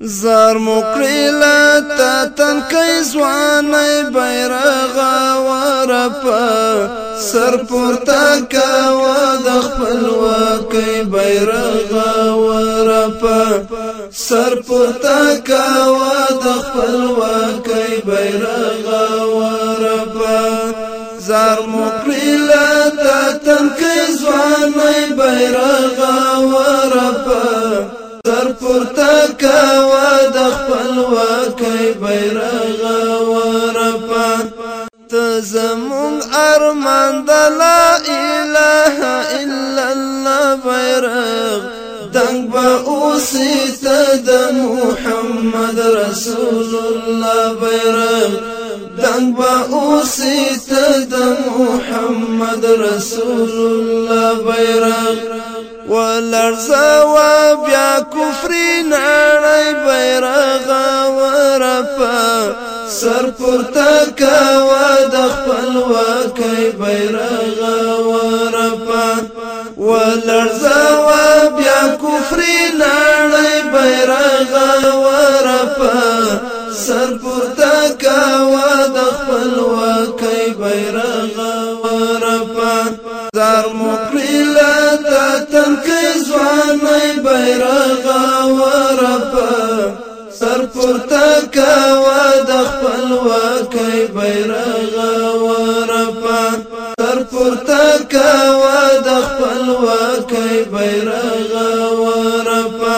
زار مکړی لا تا تن کای ځواني بیرغ ورپا سر پورته کا و د خپل وکي بیرغ ورپا سر پورته کا و د خپل وکي بیرغ ورپا زار مکړی لا تا تن کای ځواني بیرغ کوه د خپلواکۍ بیرغ ورپات ته زموږ ارمان د لا اله الا الله بیرغ دنګ به اوسي ته د محمد رسول الله بیرغ دنګ به اوسي ته د محمد رسول الله بیرغ ولرزوا بیا کفر نړۍ بیرغ ورپا سر پورته کوا د خپل وکي بیرغ ورپا ولرزوا بیا کفر نړۍ بیرغ ورپا سر پورته کوا د خپل وکي بیرغ ورپا زار مقرلا پورته کاوه د خپل واکۍ بیرغ ورپا تر پورته کاوه د خپل واکۍ بیرغ ورپا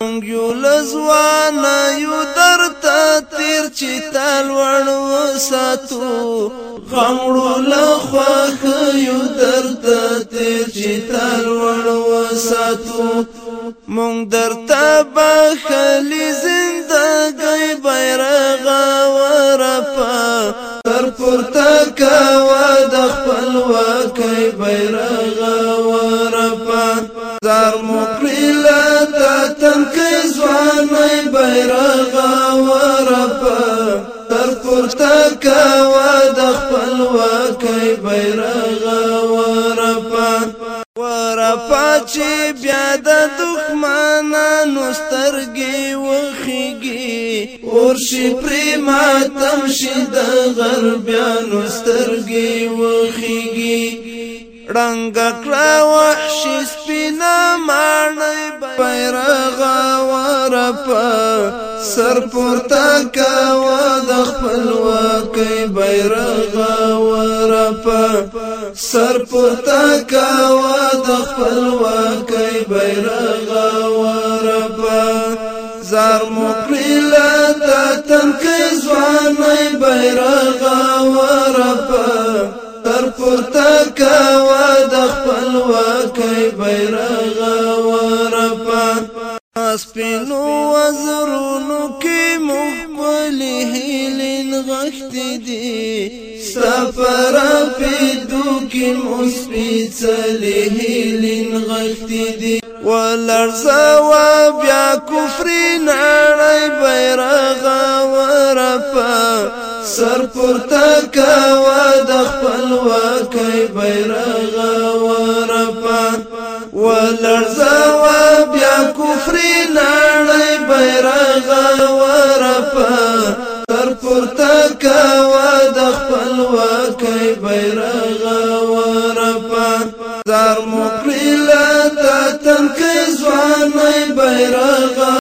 مونږ یو لزوان یو درته تیر چې تل وړو ساتو غمړو لخواخ یو درته تیر چې تل وړو ساتو مونږ درته بخلی زی پورته کوا د خپل وکي بیرغ ورپا زار مقرل د تنکی ځواني بیرغ ورپا تر پورته کوا د خپل وکي بیرغ ورپا ورپا چې بیا د دښمنانو سترګې وخیږي ورشي پریما تمشي د غربيانو سترګي وخيږي رنگ کرا وحشي سپینا مانای بیرغ ورپا سر پورتا کا ود خپل واکي بیرغ ورپا سر پورتا کا ود خپل واکي بیرغ ورپا زار مو پریلا تا تنکی زوانی بیرغا و ربا تر پورتا کوا دخپل واکی بیرغا و ربا سپینو وزرونو کی مخبلی هیلین غخت دی سفر پی دو کې مسپې چلې هلین غښتې دي ولرزوا بیا کفر نړۍ سر قرتك ودخل وكي بيرغا ورفا والارزا وابيا كفرين علي بيرغا ورفا سر قرتك ودخل وكي بيرغا سر مو کړل تا تنکې ځواني بیرغ